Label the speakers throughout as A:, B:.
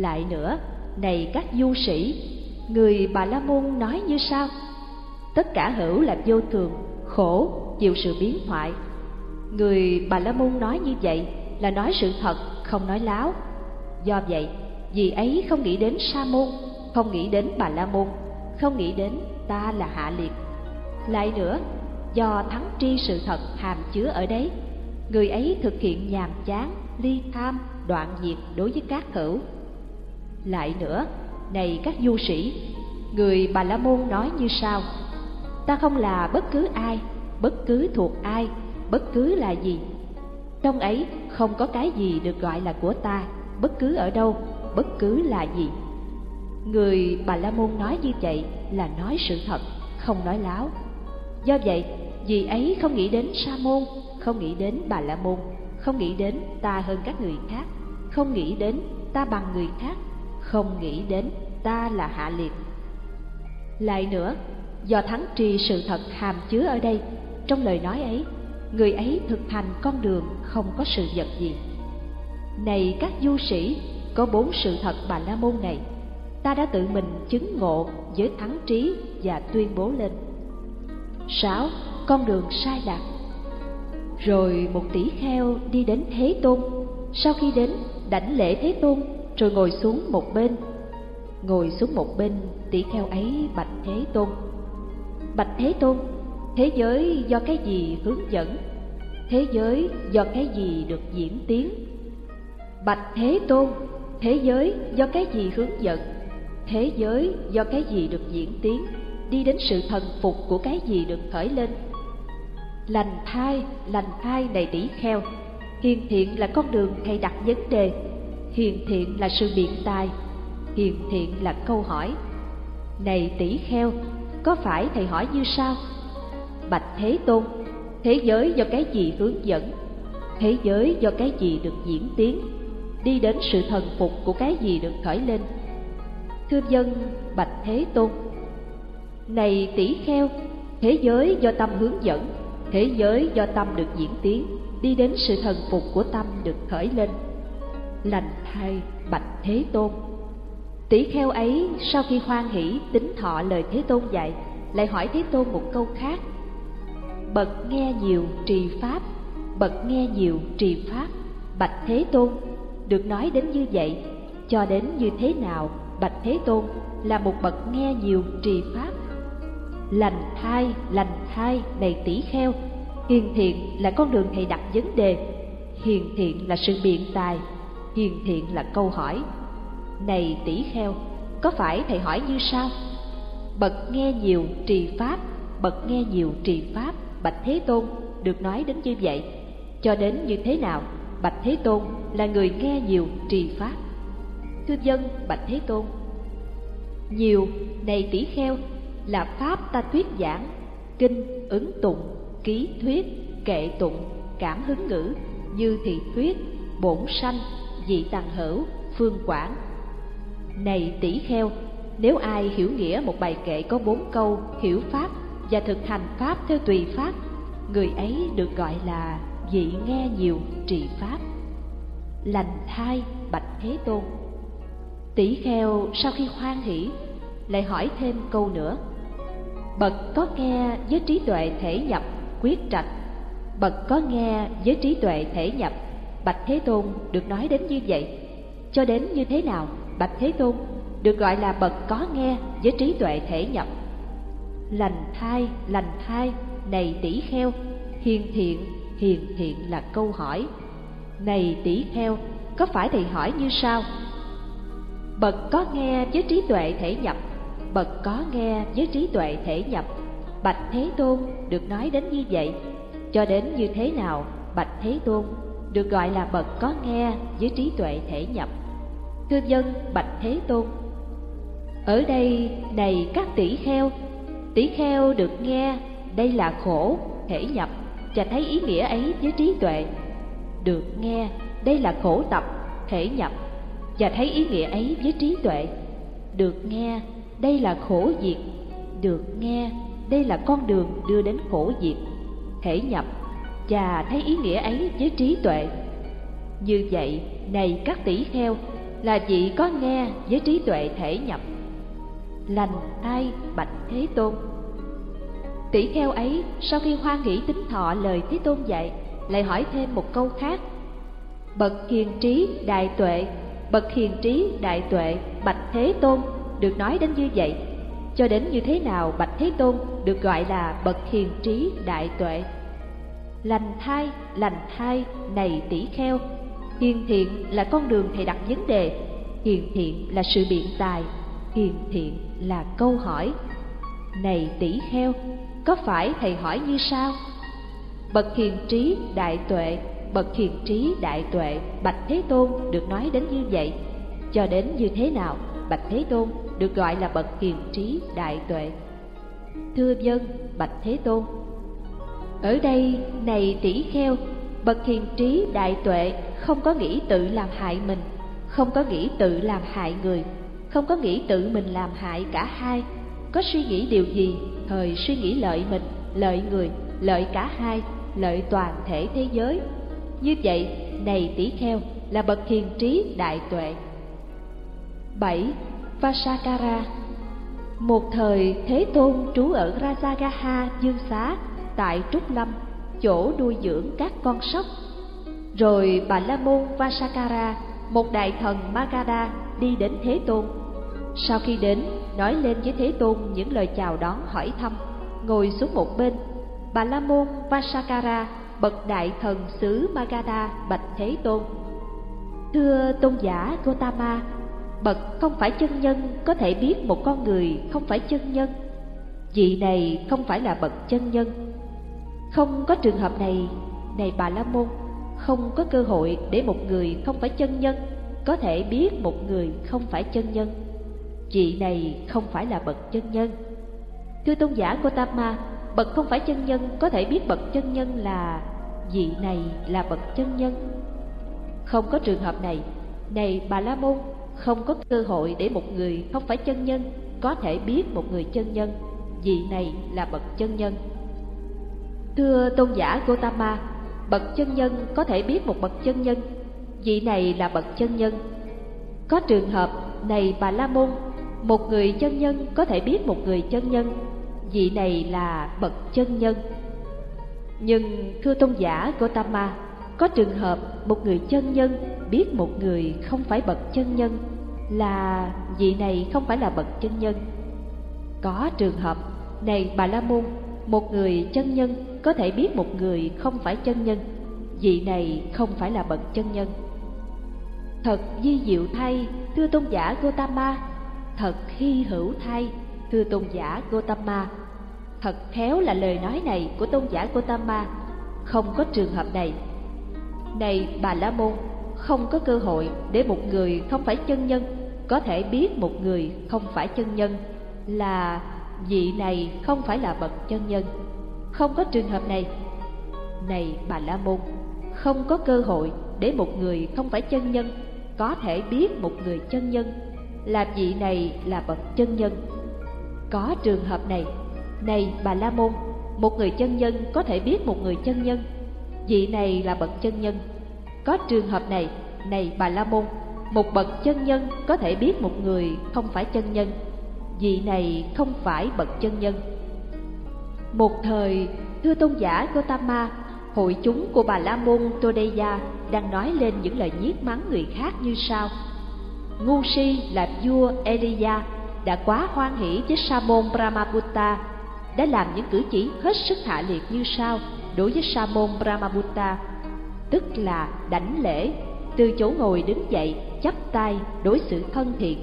A: Lại nữa, này các du sĩ, người Bà La Môn nói như sau: Tất cả hữu là vô thường, khổ, chịu sự biến hoại. Người Bà La Môn nói như vậy là nói sự thật, không nói láo. Do vậy, vì ấy không nghĩ đến Sa môn, không nghĩ đến Bà La môn, không nghĩ đến ta là hạ liệt. Lại nữa, do thắng tri sự thật hàm chứa ở đấy, người ấy thực hiện nhàm chán, ly tham, đoạn diệt đối với các hữu. Lại nữa, này các du sĩ, người Bà La môn nói như sau: Ta không là bất cứ ai, bất cứ thuộc ai, bất cứ là gì. Trong ấy không có cái gì được gọi là của ta, bất cứ ở đâu, bất cứ là gì. Người Bà La Môn nói như vậy là nói sự thật, không nói láo. Do vậy, vì ấy không nghĩ đến Sa Môn, không nghĩ đến Bà La Môn, không nghĩ đến ta hơn các người khác, không nghĩ đến ta bằng người khác, không nghĩ đến ta là hạ liệt. Lại nữa, do thắng trì sự thật hàm chứa ở đây, trong lời nói ấy, người ấy thực hành con đường không có sự vật gì. Này các du sĩ, có bốn sự thật Bà La Môn này, ta đã tự mình chứng ngộ với thắng trí và tuyên bố lên. sáu Con đường sai lạc Rồi một tỷ kheo đi đến Thế Tôn, sau khi đến đảnh lễ Thế Tôn rồi ngồi xuống một bên. Ngồi xuống một bên, tỷ kheo ấy bạch Thế Tôn. Bạch Thế Tôn, thế giới do cái gì hướng dẫn? Thế giới do cái gì được diễn tiến? Bạch Thế Tôn, thế giới do cái gì hướng dẫn? Thế giới do cái gì được diễn tiến? Đi đến sự thần phục của cái gì được khởi lên? Lành thai, lành thai này tỷ kheo, hiền thiện là con đường thầy đặt vấn đề, hiền thiện là sự biện tài, hiền thiện là câu hỏi. Này tỷ kheo, có phải thầy hỏi như sau? Bạch Thế Tôn, thế giới do cái gì hướng dẫn? Thế giới do cái gì được diễn tiến? Đi đến sự thần phục của cái gì được khởi lên? Thưa dân, Bạch Thế Tôn Này tỷ kheo, thế giới do tâm hướng dẫn, thế giới do tâm được diễn tiến, đi đến sự thần phục của tâm được khởi lên. Lành thay Bạch Thế Tôn Tỷ kheo ấy sau khi hoan hỷ tính thọ lời Thế Tôn dạy, lại hỏi Thế Tôn một câu khác. Bậc nghe nhiều trì pháp, bậc nghe nhiều trì pháp, Bạch Thế Tôn, được nói đến như vậy, cho đến như thế nào Bạch Thế Tôn là một bậc nghe nhiều trì pháp. Lành thai, lành thai này tỷ kheo, hiền thiện là con đường thầy đặt vấn đề, hiền thiện là sự biện tài, hiền thiện là câu hỏi. Này tỷ kheo, có phải thầy hỏi như sau? Bậc nghe nhiều trì pháp, bậc nghe nhiều trì pháp, Bạch Thế Tôn được nói đến như vậy, cho đến như thế nào? Bạch Thế Tôn là người nghe nhiều trì pháp thưa dân bạch thế tôn nhiều này tỷ kheo là pháp ta thuyết giảng kinh ứng tụng ký thuyết kệ tụng cảm hứng ngữ như thị thuyết bổn sanh dị tàng hữu, phương quảng. Này tỷ kheo, nếu ai hiểu nghĩa một bài kệ có bốn câu, hiểu pháp và thực hành pháp theo tùy pháp, người ấy được gọi là vị nghe nhiều trì pháp. Lành thai bạch thế tôn. Tỷ kheo, sau khi hoan hỷ, lại hỏi thêm câu nữa. Bậc có nghe với trí tuệ thể nhập, quyết trạch. Bậc có nghe với trí tuệ thể nhập bạch thế tôn được nói đến như vậy. Cho đến như thế nào, bạch thế tôn được gọi là bậc có nghe với trí tuệ thể nhập. Lành thai lành thai, này tỷ kheo. Hiền thiện hiền thiện là câu hỏi. Này tỷ kheo, có phải thầy hỏi như sau bậc có nghe với trí tuệ thể nhập. Bậc có nghe với trí tuệ thể nhập. Bạch thế tôn được nói đến như vậy. Cho đến như thế nào, bạch thế tôn được gọi là bậc có nghe với trí tuệ thể nhập. Thưa dân, bạch thế tôn, ở đây này các tỷ kheo. Tỷ kheo được nghe, đây là khổ, thể nhập và thấy ý nghĩa ấy với trí tuệ. Được nghe, đây là khổ tập, thể nhập và thấy ý nghĩa ấy với trí tuệ. Được nghe, đây là khổ diệt. Được nghe, đây là con đường đưa đến khổ diệt, thể nhập và thấy ý nghĩa ấy với trí tuệ. Như vậy, này các tỷ kheo, là vị có nghe với trí tuệ thể nhập. Lành ai bạch thế tôn? Tỷ kheo ấy, sau khi hoan nghĩ tính thọ lời thế tôn dạy, lại hỏi thêm một câu khác. Bậc hiền trí đại tuệ, bậc hiền trí đại tuệ bạch thế tôn được nói đến như vậy. Cho đến như thế nào bạch thế tôn được gọi là bậc hiền trí đại tuệ? Lành thai lành thai, này tỷ kheo. Hiền thiện là con đường thầy đặt vấn đề. Hiền thiện là sự biện tài. Hiền thiện là câu hỏi. Này tỷ kheo, có phải thầy hỏi như sao? Bậc hiền trí đại tuệ, bậc hiền trí đại tuệ, bạch thế tôn được nói đến như vậy. Cho đến như thế nào, bạch thế tôn được gọi là bậc hiền trí đại tuệ? Thưa dân, bạch thế tôn ở đây, này tỷ kheo, bậc hiền trí đại tuệ không có nghĩ tự làm hại mình, không có nghĩ tự làm hại người, không có nghĩ tự mình làm hại cả hai. Có suy nghĩ điều gì, thời suy nghĩ lợi mình, lợi người, lợi cả hai, lợi toàn thể thế giới. Như vậy, này tỷ kheo, là bậc hiền trí đại tuệ. Bảy, vasakara. Một thời thế tôn trú ở rajagaha dương xá tại trúc lâm, chỗ nuôi dưỡng các con sóc. Rồi bà la môn vasakara, một đại thần magadha đi đến thế tôn. Sau khi đến, nói lên với thế tôn những lời chào đón hỏi thăm, ngồi xuống một bên, bà la môn vasakara, bậc đại thần xứ magadha bạch thế tôn. Thưa tôn giả gotama bậc không phải chân nhân có thể biết một con người không phải chân nhân. Vị này không phải là bậc chân nhân không có trường hợp này này bà la môn, không có cơ hội để một người không phải chân nhân có thể biết một người không phải chân nhân. Chị này không phải là bậc chân nhân. Thưa tôn giả Gotama bậc không phải chân nhân có thể biết bậc chân nhân là vị này là bậc chân nhân. Không có trường hợp này này bà la môn, không có cơ hội để một người không phải chân nhân có thể biết một người chân nhân. Vị này là bậc chân nhân thưa tôn giả Gotama bậc chân nhân có thể biết một bậc chân nhân. Vị này là bậc chân nhân. Có trường hợp này bà la môn, một người chân nhân có thể biết một người chân nhân. Vị này là bậc chân nhân. Nhưng thưa tôn giả Gotama có trường hợp một người chân nhân biết một người không phải bậc chân nhân, là vị này không phải là bậc chân nhân. Có trường hợp này bà la môn một người chân nhân có thể biết một người không phải chân nhân. Vị này không phải là bậc chân nhân. Thật di diệu thay, thưa tôn giả gotama thật hy hữu thay, thưa tôn giả gotama thật khéo là lời nói này của tôn giả gotama không có trường hợp này. Này bà la môn, không có cơ hội để một người không phải chân nhân có thể biết một người không phải chân nhân là vị này không phải là bậc chân nhân. Không có trường hợp này. Này bà la môn, không có cơ hội để một người không phải chân nhân có thể biết một người chân nhân là vị này là bậc chân nhân. Có trường hợp này này bà la môn, một người chân nhân có thể biết một người chân nhân. Vị này là bậc chân nhân. Có trường hợp này này bà la môn, một bậc chân nhân có thể biết một người không phải chân nhân vị này không phải bậc chân nhân. Một thời, thưa tôn giả gotama hội chúng của bà la môn todeya đang nói lên những lời nhiếc mắng người khác như sau. Ngu si là vua eliya đã quá hoan hỷ với sa môn brahmaputta đã làm những cử chỉ hết sức hạ liệt như sau đối với sa môn brahmaputta tức là đảnh lễ, từ chỗ ngồi đứng dậy, chắp tay đối xử thân thiện.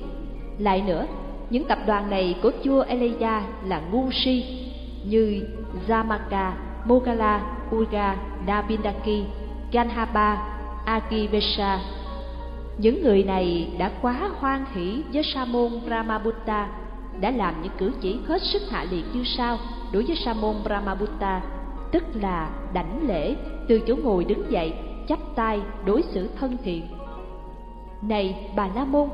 A: Lại nữa những tập đoàn này của vua Eleya là ngu si như Jamaka, Mogala, Uga, Nabindaki, Ganhaba, Akivesha. Những người này đã quá hoan hỷ với Sa môn Brahmabutta, đã làm những cử chỉ hết sức hạ liệt như sau đối với Sa môn Brahmabutta, tức là đảnh lễ, từ chỗ ngồi đứng dậy, chắp tay đối xử thân thiện. Này bà La Môn,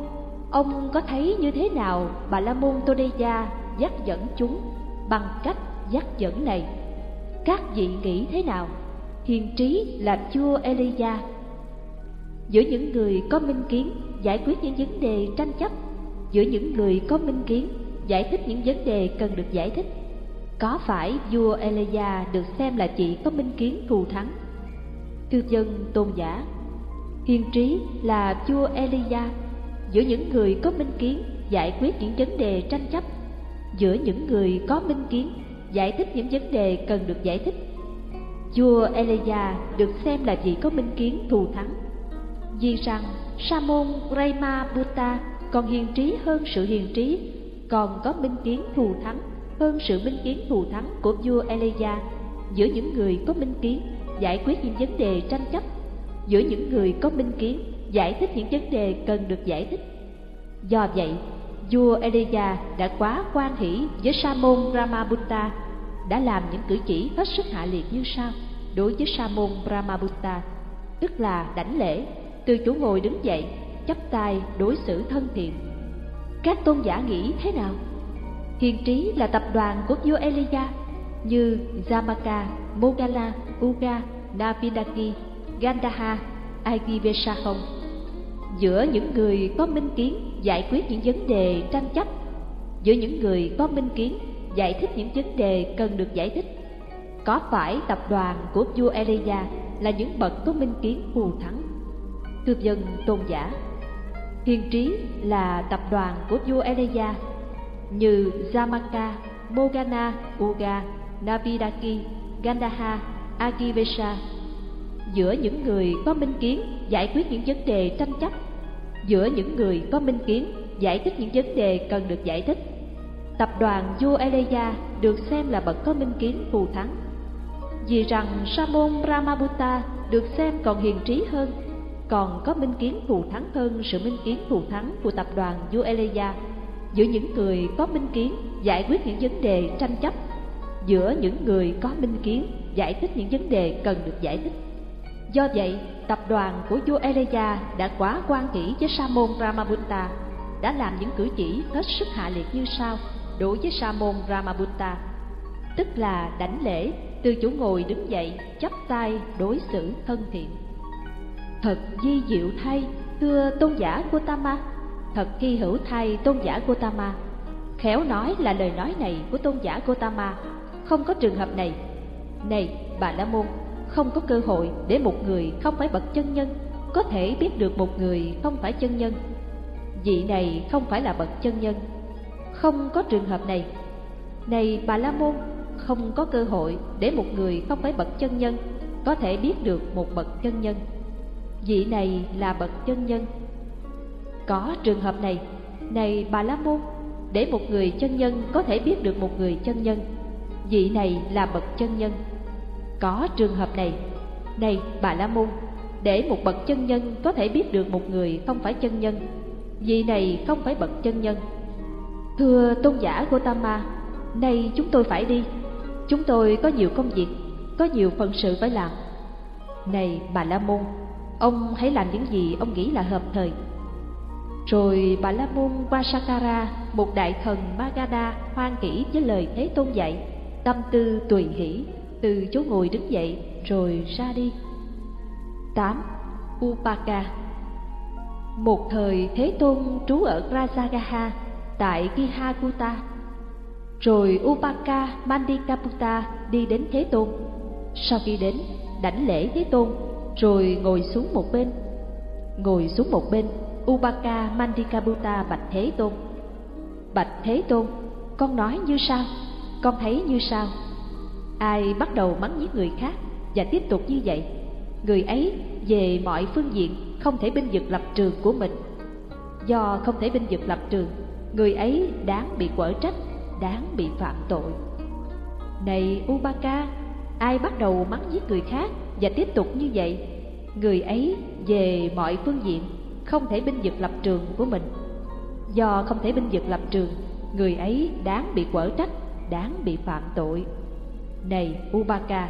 A: ông có thấy như thế nào bà La Môn Todeya dắt dẫn chúng bằng cách dắt dẫn này? Các vị nghĩ thế nào? Hiền trí là vua Elia. giữa những người có minh kiến giải quyết những vấn đề tranh chấp, giữa những người có minh kiến giải thích những vấn đề cần được giải thích, có phải vua Elia được xem là chỉ có minh kiến thù thắng cư dân tôn giả, hiền trí là vua Elia giữa những người có minh kiến, giải quyết những vấn đề tranh chấp. Giữa những người có minh kiến, giải thích những vấn đề cần được giải thích. Vua Elijah được xem là vị có minh kiến thù thắng. Vì rằng Samon rayma Buddha còn hiền trí hơn sự hiền trí, còn có minh kiến thù thắng hơn sự minh kiến thù thắng của vua Elijah giữa những người có minh kiến, giải quyết những vấn đề tranh chấp. Giữa những người có minh kiến giải thích những vấn đề cần được giải thích. Do vậy vua Elijah đã quá quan hỷ với Samon Brahmabutta đã làm những cử chỉ hết sức hạ liệt như sau. Đối với Samon Brahmabutta tức là đảnh lễ từ chỗ ngồi đứng dậy chắp tay đối xử thân thiện. Các tôn giả nghĩ thế nào? Hiền trí là tập đoàn của vua Eliya như Jamaka, Mogala, Uga, Navidaki, Gandaha, Agivesha không? Giữa những người có minh kiến giải quyết những vấn đề tranh chấp, giữa những người có minh kiến giải thích những vấn đề cần được giải thích, có phải tập đoàn của vua Elia là những bậc có minh kiến phù thắng? Cư dân tôn giả Hiền trí là tập đoàn của vua Elia như Jamaka, Mogana, Uga, Navidaki, Gandaha Agivesha giữa những người có minh kiến giải quyết những vấn đề tranh chấp giữa những người có minh kiến, giải thích những vấn đề cần được giải thích. Tập đoàn vua Eleya được xem là bậc có minh kiến phù thắng. Vì rằng Samon Brahmabutta được xem còn hiền trí hơn, còn có minh kiến thù thắng hơn sự minh kiến thù thắng của tập đoàn vua Eleya giữa những người có minh kiến, giải quyết những vấn đề tranh chấp. Giữa những người có minh kiến, giải thích những vấn đề cần được giải thích do vậy, tập đoàn của vua Eleya đã quá quan kỹ với Sa Môn Ramabutta, đã làm những cử chỉ hết sức hạ liệt như sau đối với Sa Môn Ramabutta. Tức là đảnh lễ, từ chỗ ngồi đứng dậy, chắp tay đối xử thân thiện. Thật di diệu thay, thưa tôn giả Gotama. Thật kỳ hữu thay tôn giả Gotama. Khéo nói là lời nói này của tôn giả Gotama. Không có trường hợp này. Này, bà la môn không có cơ hội để một người không phải bậc chân nhân có thể biết được một người không phải chân nhân. Vị này không phải là bậc chân nhân. Không có trường hợp này. Này bà la môn, không có cơ hội để một người không phải bậc chân nhân có thể biết được một bậc chân nhân. Vị này là bậc chân nhân. Có trường hợp này. Này bà la môn, để một người chân nhân có thể biết được một người chân nhân, vị này là bậc chân nhân có trường hợp này. Này, bà la môn, để một bậc chân nhân có thể biết được một người không phải chân nhân, vị này không phải bậc chân nhân. Thưa tôn giả gotama nay chúng tôi phải đi. Chúng tôi có nhiều công việc, có nhiều phận sự phải làm. Này bà la môn, ông hãy làm những gì ông nghĩ là hợp thời. Rồi bà la môn vasakara một đại thần magadha hoan kỹ với lời thế tôn dạy, tâm tư tùy hỷ từ chỗ ngồi đứng dậy rồi ra đi 8. Upaka Một thời Thế Tôn trú ở Rajagaha tại Kihakuta Rồi Upaka Mandikaputa đi đến Thế Tôn Sau khi đến, đảnh lễ Thế Tôn Rồi ngồi xuống một bên Ngồi xuống một bên, Upaka Mandikaputa bạch Thế Tôn Bạch Thế Tôn, con nói như sao? Con thấy như sao? Ai bắt đầu mắng giết người khác và tiếp tục như vậy, người ấy về mọi phương diện không thể binh vực lập trường của mình. Do không thể binh vực lập trường, người ấy đáng bị quở trách, đáng bị phạm tội. Này ubaka, ai bắt đầu mắng giết người khác và tiếp tục như vậy, người ấy về mọi phương diện không thể binh vực lập trường của mình. Do không thể binh vực lập trường, người ấy đáng bị quở trách, đáng bị phạm tội này Ubaka,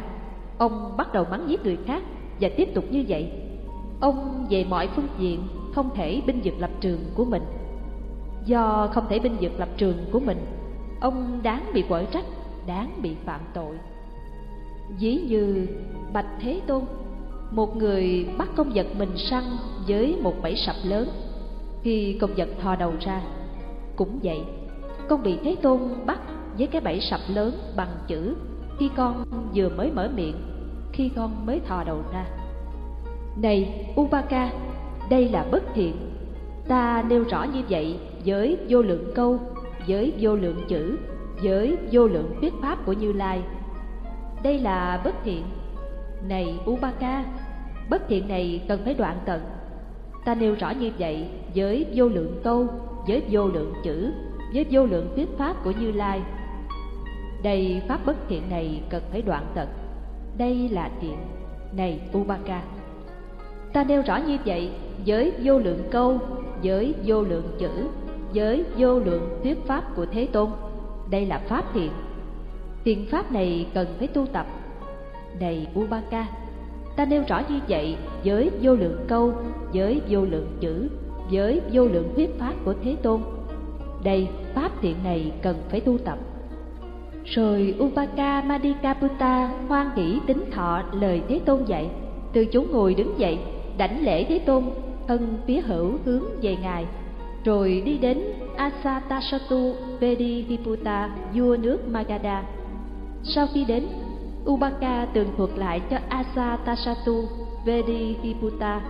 A: ông bắt đầu mắng giết người khác và tiếp tục như vậy. Ông về mọi phương diện không thể binh vực lập trường của mình. Do không thể binh vực lập trường của mình, ông đáng bị quở trách, đáng bị phạm tội. Dĩ như Bạch Thế Tôn, một người bắt công vật mình săn với một bẫy sập lớn khi công vật thò đầu ra cũng vậy con bị thế tôn bắt với cái bẫy sập lớn bằng chữ khi con vừa mới mở miệng, khi con mới thò đầu ra. Này upaka đây là bất thiện. Ta nêu rõ như vậy với vô lượng câu, với vô lượng chữ, với vô lượng thuyết pháp của như lai. Đây là bất thiện. Này upaka bất thiện này cần phải đoạn tận. Ta nêu rõ như vậy với vô lượng câu, với vô lượng chữ, với vô lượng thuyết pháp của như lai đây pháp bất thiện này cần phải đoạn tận. Đây là thiện này, ubaka. ta nêu rõ như vậy với vô lượng câu, với vô lượng chữ, với vô lượng thuyết pháp của thế tôn. Đây là pháp thiện. Thiện pháp này cần phải tu tập. Này, ubaka. ta nêu rõ như vậy với vô lượng câu, với vô lượng chữ, với vô lượng thuyết pháp của thế tôn. Đây, pháp thiện này cần phải tu tập rồi upaka madikaputta hoan hỷ tính thọ lời thế tôn dạy từ chỗ ngồi đứng dậy đảnh lễ thế tôn thân phía hữu hướng về ngài rồi đi đến Asatasattu Vedihiputta, vua nước Magadha. Sau khi đến, Ubaka tường thuật lại cho Asatasattu Vedihiputta,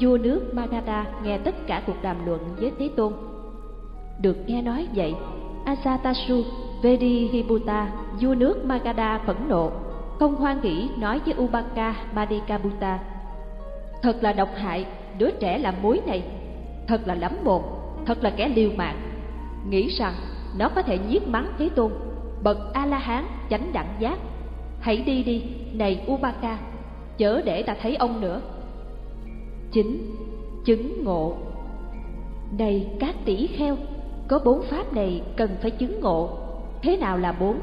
A: vua nước Magadha nghe tất cả cuộc đàm luận với Thế Tôn. Được nghe nói vậy, Asatasu Vedihiputa, vua nước Magadha phẫn nộ, không hoan nghĩ nói với Ubaka Madikabuta. Thật là độc hại, đứa trẻ làm muối này, thật là lắm mồm thật là kẻ liều mạng. Nghĩ rằng nó có thể giết mắng thế tôn bậc a la hán chánh đẳng giác. Hãy đi đi này ubaka chớ để ta thấy ông nữa. Chính chứng ngộ. Này các tỷ kheo có bốn pháp này cần phải chứng ngộ thế nào là bốn?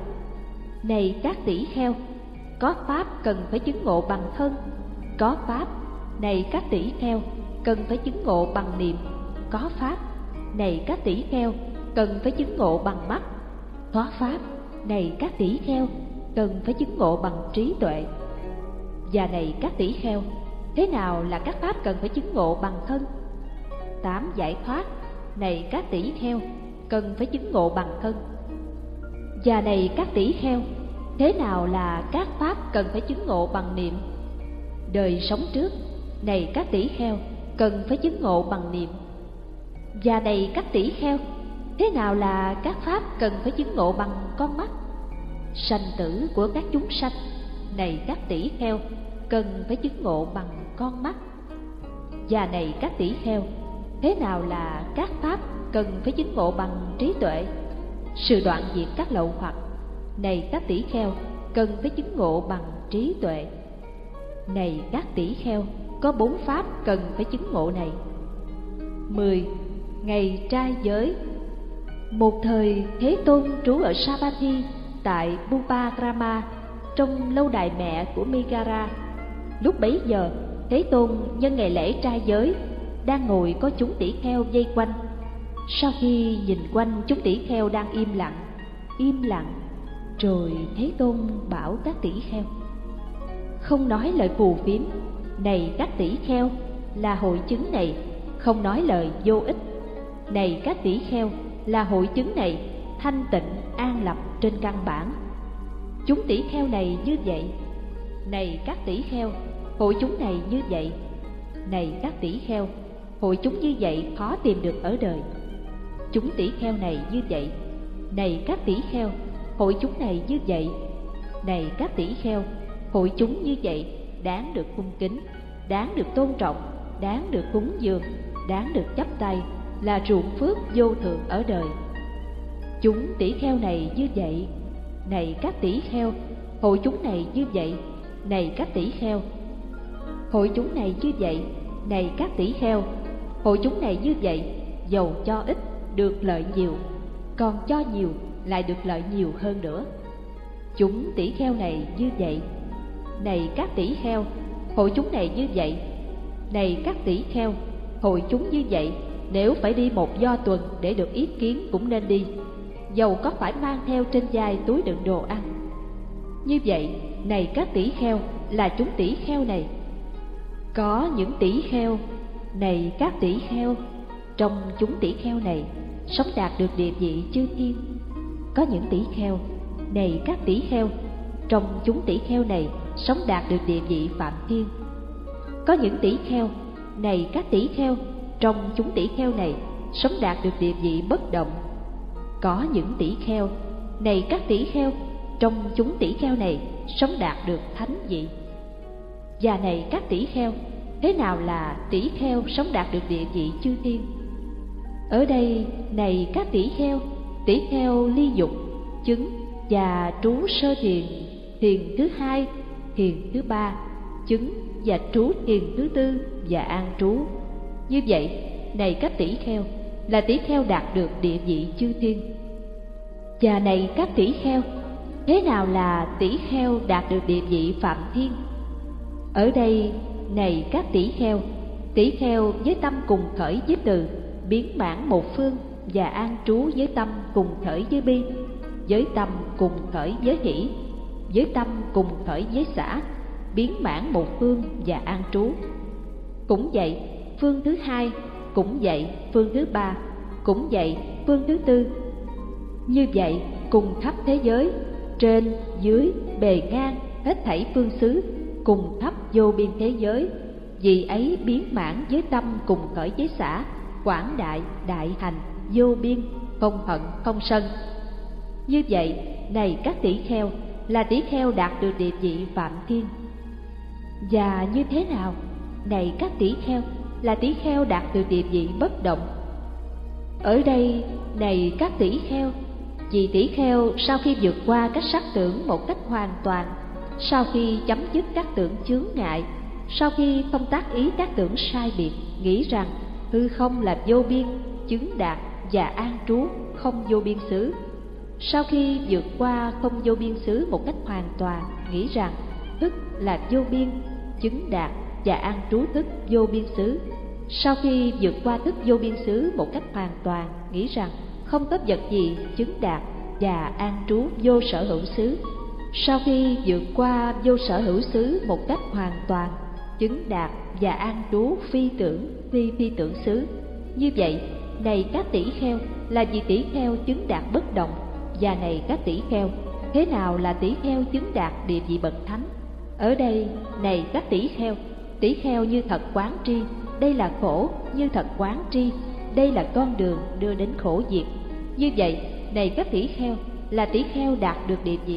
A: Này các tỷ kheo, có pháp cần phải chứng ngộ bằng thân, có pháp, này các tỷ kheo, cần phải chứng ngộ bằng niệm, có pháp, này các tỷ kheo, cần phải chứng ngộ bằng mắt thoát pháp, này các tỷ kheo, cần phải chứng ngộ bằng trí tuệ. Và này các tỷ kheo, thế nào là các pháp cần phải chứng ngộ bằng thân? Tám giải thoát, này các tỷ kheo, cần phải chứng ngộ bằng thân và này các tỷ kheo, thế nào là các pháp cần phải chứng ngộ bằng niệm? Đời sống trước, này các tỷ kheo, cần phải chứng ngộ bằng niệm. Và này các tỷ kheo, thế nào là các pháp cần phải chứng ngộ bằng con mắt? Sanh tử của các chúng sanh, này các tỷ kheo, cần phải chứng ngộ bằng con mắt. Và này các tỷ kheo, thế nào là các pháp cần phải chứng ngộ bằng trí tuệ? Sự đoạn diệt các lậu hoặc này các tỷ kheo cần phải chứng ngộ bằng trí tuệ này các tỷ kheo có bốn pháp cần phải chứng ngộ này mười ngày trai giới một thời thế tôn trú ở sabathi tại bupagrama trong lâu đài mẹ của Megara. Lúc bấy giờ, Thế Tôn nhân ngày lễ trai giới, đang ngồi có chúng tỷ kheo dây quanh. Sau khi nhìn quanh chúng tỷ kheo đang im lặng, im lặng, rồi Thế Tôn bảo các tỷ kheo. Không nói lời phù phiếm, này các tỷ kheo, là hội chứng này, không nói lời vô ích này các tỷ kheo là hội chứng này thanh tịnh an lập trên căn bản. Chúng tỷ kheo này như vậy này các tỷ kheo hội chúng này như vậy. Này các tỷ kheo hội chúng như vậy khó tìm được ở đời chúng tỷ kheo này như vậy. Này các tỷ kheo, hội chúng này như vậy. Này các tỷ kheo, hội chúng như vậy. Đáng được cung kính, đáng được tôn trọng, đáng được cúng dường, đáng được chấp tay là ruộng phước vô thượng ở đời. Chúng tỷ kheo này như vậy. Này các tỷ kheo, hội chúng này như vậy. Này các tỷ kheo, hội chúng này như vậy. Này các tỷ kheo, hội chúng này như vậy, giàu cho ít được lợi nhiều còn cho nhiều lại được lợi nhiều hơn nữa. Chúng tỷ kheo này như vậy này các tỷ kheo hội chúng này như vậy này các tỷ kheo hội chúng như vậy nếu phải đi một do tuần để được ý kiến cũng nên đi Dầu có phải mang theo trên vai túi đựng đồ ăn. Như vậy, này các tỷ kheo là chúng tỷ kheo này. Có những tỷ kheo này các tỷ kheo trong chúng tỷ kheo này, sống đạt được địa vị chư thiên. Có những tỷ kheo, này các tỷ kheo, trong chúng tỷ kheo này sống đạt được địa vị phạm thiên. Có những tỷ kheo, này các tỷ kheo, trong chúng tỷ kheo này sống đạt được địa vị bất động. Có những tỷ kheo, này các tỷ kheo, trong chúng tỷ kheo này sống đạt được thánh vị. Và này các tỷ kheo, thế nào là tỷ kheo sống đạt được địa vị chư thiên? Ở đây này các tỷ kheo tỷ kheo ly dục, chứng và trú sơ thiền thiền thứ hai, thiền thứ ba, chứng và trú thiền thứ tư và an trú. Như vậy, này các tỷ kheo, là tỷ kheo đạt được địa vị chư thiên. Và này các tỷ kheo, thế nào là tỷ kheo đạt được địa vị phạm thiên? Ở đây, này các tỷ kheo tỷ kheo với tâm cùng khởi với từ biến mãn một phương và an trú với tâm cùng khởi với bi, với tâm cùng khởi với hỷ, với tâm cùng khởi với xã, biến mãn một phương và an trú. Cũng vậy, phương thứ hai, cũng vậy phương thứ ba, cũng vậy phương thứ tư. Như vậy, cùng khắp thế giới, trên, dưới, bề ngang, hết thảy phương xứ, cùng khắp vô biên thế giới, vì ấy biến mãn với tâm cùng khởi với xã quảng đại đại hành, vô biên, không hận, không sân. Như vậy, này các tỷ kheo, là tỷ kheo đạt được địa vị phạm thiên. Và như thế nào? Này các tỷ kheo, là tỷ kheo đạt được địa vị bất động. Ở đây, này các tỷ kheo, vì tỷ kheo sau khi vượt qua các sắc tưởng một cách hoàn toàn, sau khi chấm dứt các tưởng chướng ngại, sau khi không tác ý các tưởng sai biệt, nghĩ rằng hư không là vô biên, chứng đạt và an trú không vô biên xứ. Sau khi vượt qua không vô biên xứ một cách hoàn toàn, nghĩ rằng thức là vô biên, chứng đạt và an trú thức vô biên xứ. Sau khi vượt qua thức vô biên xứ một cách hoàn toàn, nghĩ rằng không có vật gì chứng đạt và an trú vô sở hữu xứ. Sau khi vượt qua vô sở hữu xứ một cách hoàn toàn, chứng đạt và an trú phi tưởng, phi phi tưởng xứ. Như vậy, này các tỷ kheo là vì tỷ kheo chứng đạt bất động và này các tỷ kheo, thế nào là tỷ kheo chứng đạt địa vị bậc thánh? Ở đây, này các tỷ kheo tỷ kheo như thật quán tri, đây là khổ như thật quán tri, đây là con đường đưa đến khổ diệt. Như vậy, này các tỷ kheo, là tỷ kheo đạt được địa vị